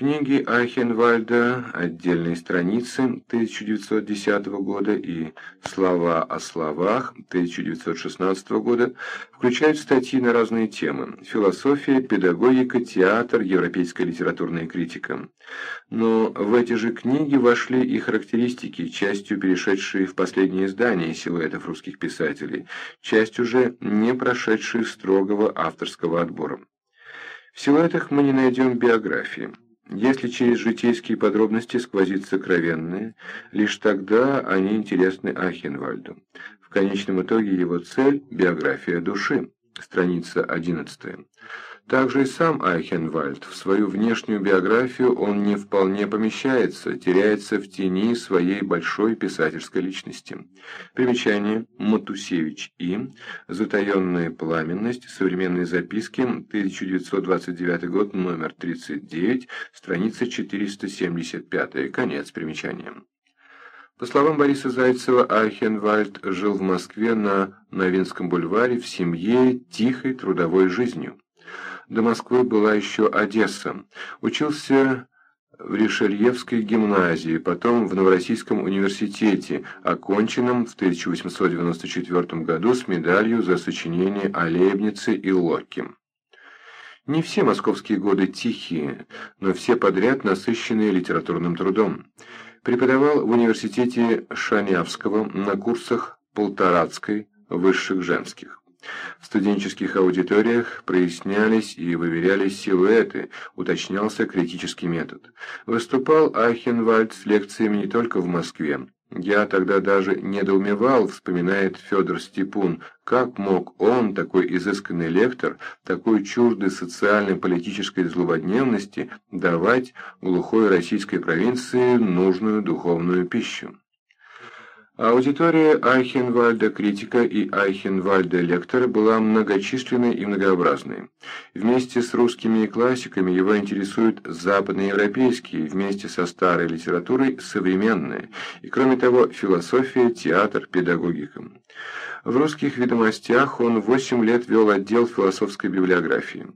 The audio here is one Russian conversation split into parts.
Книги Айхенвальда «Отдельные страницы» 1910 года и «Слова о словах» 1916 года включают статьи на разные темы – философия, педагогика, театр, европейская литературная критика. Но в эти же книги вошли и характеристики, частью перешедшие в последние издания силуэтов русских писателей, часть уже не прошедшие строгого авторского отбора. В силуэтах мы не найдем биографии. Если через житейские подробности сквозит сокровенное, лишь тогда они интересны Ахенвальду. В конечном итоге его цель – биография души, страница 11. Также и сам Айхенвальд, в свою внешнюю биографию он не вполне помещается, теряется в тени своей большой писательской личности. Примечание Матусевич И. Затаенная пламенность. Современные записки. 1929 год. Номер 39. Страница 475. Конец примечания. По словам Бориса Зайцева, Айхенвальд жил в Москве на Новинском бульваре в семье тихой трудовой жизнью. До Москвы была еще Одесса. Учился в Ришельевской гимназии, потом в Новороссийском университете, оконченном в 1894 году с медалью за сочинение о Лейбнице и Локе. Не все московские годы тихие, но все подряд насыщенные литературным трудом. Преподавал в университете Шанявского на курсах Полторацкой, высших женских. В студенческих аудиториях прояснялись и выверялись силуэты, уточнялся критический метод. Выступал Айхенвальд с лекциями не только в Москве. «Я тогда даже недоумевал», — вспоминает Федор Степун, «как мог он, такой изысканный лектор, такой чуждый социально-политической злободневности, давать глухой российской провинции нужную духовную пищу». Аудитория Айхенвальда критика и Айхенвальда лектора была многочисленной и многообразной. Вместе с русскими классиками его интересуют западноевропейские, вместе со старой литературой современные, и кроме того философия, театр, педагогика. В русских ведомостях он восемь лет вел отдел философской библиографии.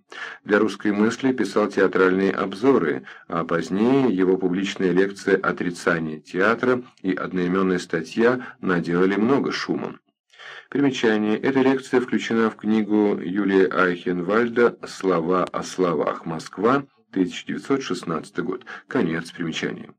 Для русской мысли писал театральные обзоры, а позднее его публичная лекция «Отрицание театра» и одноименная статья наделали много шума. Примечание. Эта лекция включена в книгу Юлия Айхенвальда «Слова о словах. Москва. 1916 год». Конец примечания.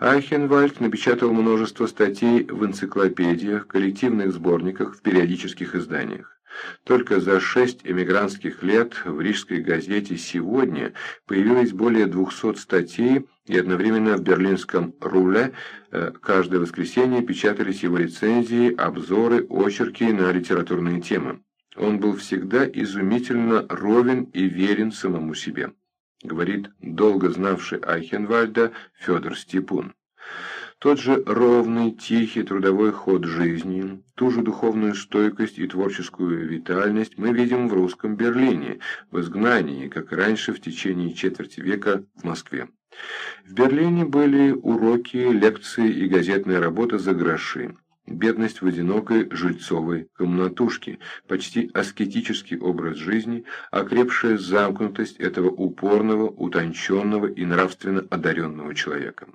Айхенвальд напечатал множество статей в энциклопедиях, коллективных сборниках, в периодических изданиях. Только за шесть эмигрантских лет в рижской газете «Сегодня» появилось более 200 статей, и одновременно в берлинском «Руле» э, каждое воскресенье печатались его рецензии, обзоры, очерки на литературные темы. Он был всегда изумительно ровен и верен самому себе говорит долго знавший Айхенвальда Федор Степун. Тот же ровный, тихий трудовой ход жизни, ту же духовную стойкость и творческую витальность мы видим в русском Берлине, в изгнании, как раньше в течение четверти века в Москве. В Берлине были уроки, лекции и газетная работа за гроши бедность в одинокой жильцовой комнатушке, почти аскетический образ жизни, окрепшая замкнутость этого упорного, утонченного и нравственно одаренного человека.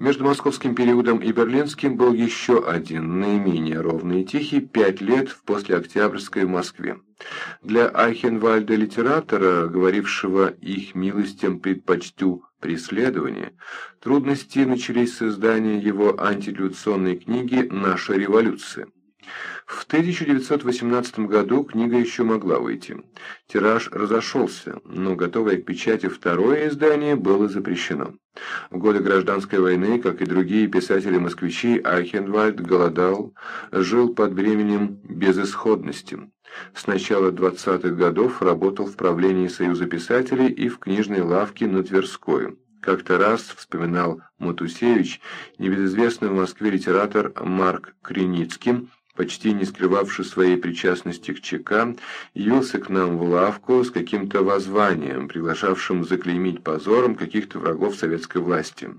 Между московским периодом и берлинским был еще один, наименее ровный и тихий, пять лет в послеоктябрьской Москве. Для Айхенвальда литератора, говорившего «их милостям предпочту преследования, трудности начались с издания его антиреволюционной книги «Наша революция». В 1918 году книга еще могла выйти. Тираж разошелся, но готовое к печати второе издание было запрещено. В годы гражданской войны, как и другие писатели-москвичи, Айхенвальд голодал, жил под бременем безысходности. С начала 20-х годов работал в правлении Союза писателей и в книжной лавке на Тверской. Как-то раз, вспоминал Матусевич, небезызвестный в Москве литератор Марк Креницкий, почти не скрывавший своей причастности к ЧК, явился к нам в лавку с каким-то воззванием, приглашавшим заклеймить позором каких-то врагов советской власти.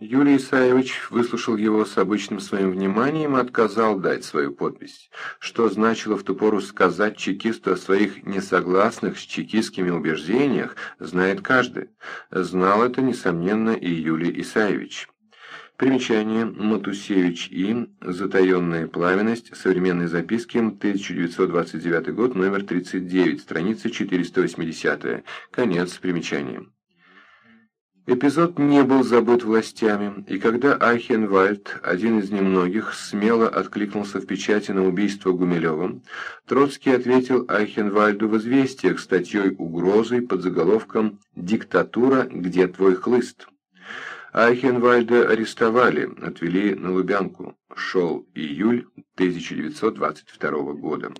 Юлий Исаевич выслушал его с обычным своим вниманием и отказал дать свою подпись. Что значило в ту пору сказать чекисту о своих несогласных с чекистскими убеждениях, знает каждый. Знал это, несомненно, и Юлий Исаевич. Примечание Матусевич И. Затаенная плавенность. Современные записки. 1929 год. Номер 39. Страница 480. Конец примечания. Эпизод не был забыт властями, и когда Айхенвальд, один из немногих, смело откликнулся в печати на убийство Гумилевым, Троцкий ответил Айхенвальду в известиях статьей угрозой под заголовком «Диктатура, где твой хлыст?». Айхенвальда арестовали, отвели на Лубянку. Шел июль 1922 года.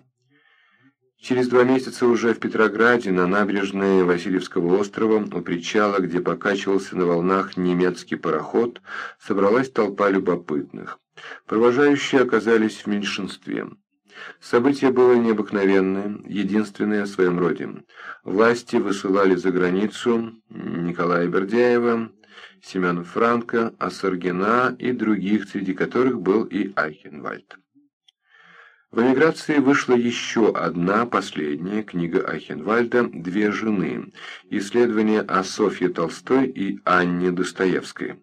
Через два месяца уже в Петрограде, на набережной Васильевского острова, у причала, где покачивался на волнах немецкий пароход, собралась толпа любопытных. Провожающие оказались в меньшинстве. Событие было необыкновенное, единственное в своем роде. Власти высылали за границу Николая Бердяева, Семена Франка, Ассаргина и других, среди которых был и Айхенвальд. В эмиграции вышла еще одна, последняя книга Айхенвальда «Две жены. Исследования о Софье Толстой и Анне Достоевской».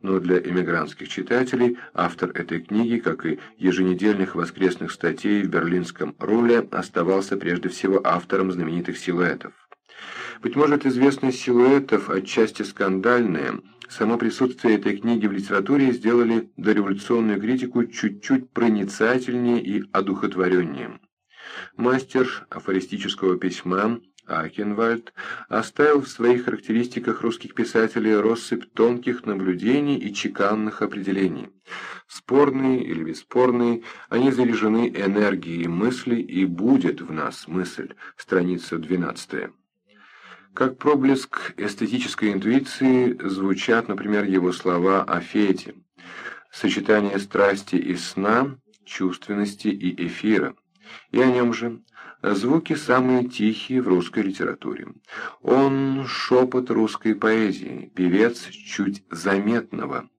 Но для эмигрантских читателей автор этой книги, как и еженедельных воскресных статей в берлинском руле, оставался прежде всего автором знаменитых силуэтов. Быть может, известность силуэтов, отчасти скандальная, само присутствие этой книги в литературе сделали дореволюционную критику чуть-чуть проницательнее и одухотвореннее. Мастер афористического письма Акенвальд оставил в своих характеристиках русских писателей россыпь тонких наблюдений и чеканных определений. Спорные или бесспорные, они заряжены энергией мысли и будет в нас мысль. Страница 12. Как проблеск эстетической интуиции звучат, например, его слова о фете, сочетание страсти и сна, чувственности и эфира. И о нем же звуки самые тихие в русской литературе. Он шепот русской поэзии, певец чуть заметного.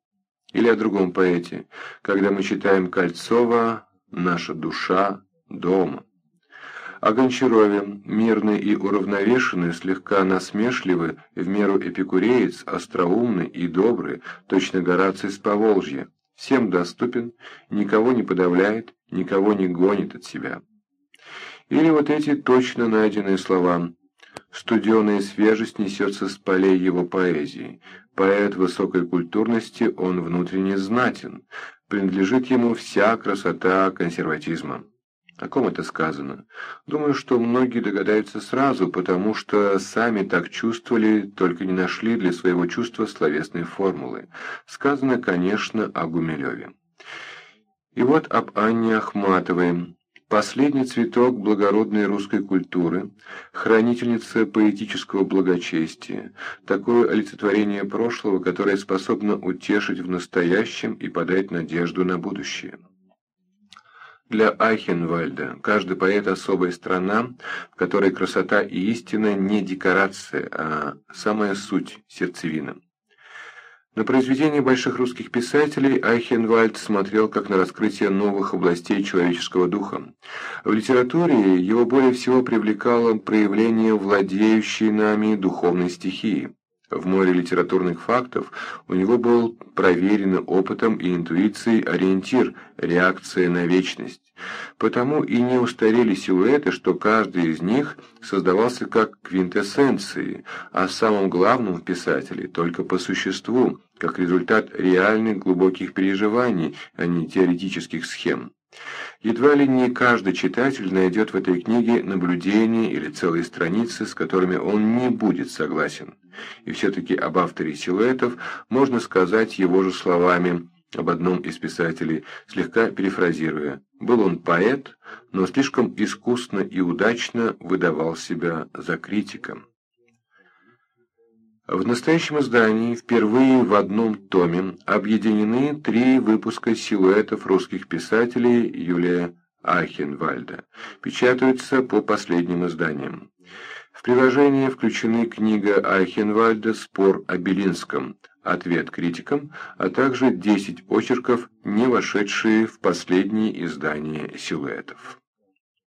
Или о другом поэте, когда мы читаем Кольцова «Наша душа дома». О Гончарове, мирный и уравновешенный, слегка насмешливый, в меру эпикуреец, остроумный и добрый, точно Гораций с Поволжья, всем доступен, никого не подавляет, никого не гонит от себя. Или вот эти точно найденные слова «Студеная свежесть несется с полей его поэзии. Поэт высокой культурности, он внутренне знатен. Принадлежит ему вся красота консерватизма». О ком это сказано? Думаю, что многие догадаются сразу, потому что сами так чувствовали, только не нашли для своего чувства словесной формулы. Сказано, конечно, о Гумилеве. И вот об Анне Ахматовой. Последний цветок благородной русской культуры, хранительница поэтического благочестия, такое олицетворение прошлого, которое способно утешить в настоящем и подать надежду на будущее. Для Айхенвальда каждый поэт – особая страна, в которой красота и истина не декорация, а самая суть, сердцевина. На произведения больших русских писателей Айхенвальд смотрел как на раскрытие новых областей человеческого духа. В литературе его более всего привлекало проявление владеющей нами духовной стихии. В море литературных фактов у него был проверенный опытом и интуицией ориентир, реакция на вечность. Потому и не устарели силуэты, что каждый из них создавался как квинтэссенции, а самым главным в писателе только по существу, как результат реальных глубоких переживаний, а не теоретических схем. Едва ли не каждый читатель найдет в этой книге наблюдения или целые страницы, с которыми он не будет согласен. И все-таки об авторе силуэтов можно сказать его же словами об одном из писателей, слегка перефразируя. Был он поэт, но слишком искусно и удачно выдавал себя за критика. В настоящем издании впервые в одном томе объединены три выпуска силуэтов русских писателей Юлия Ахенвальда. Печатаются по последним изданиям. В приложение включены книга Айхенвальда «Спор о Белинском», Ответ критикам, а также 10 очерков, не вошедшие в последние издания силуэтов.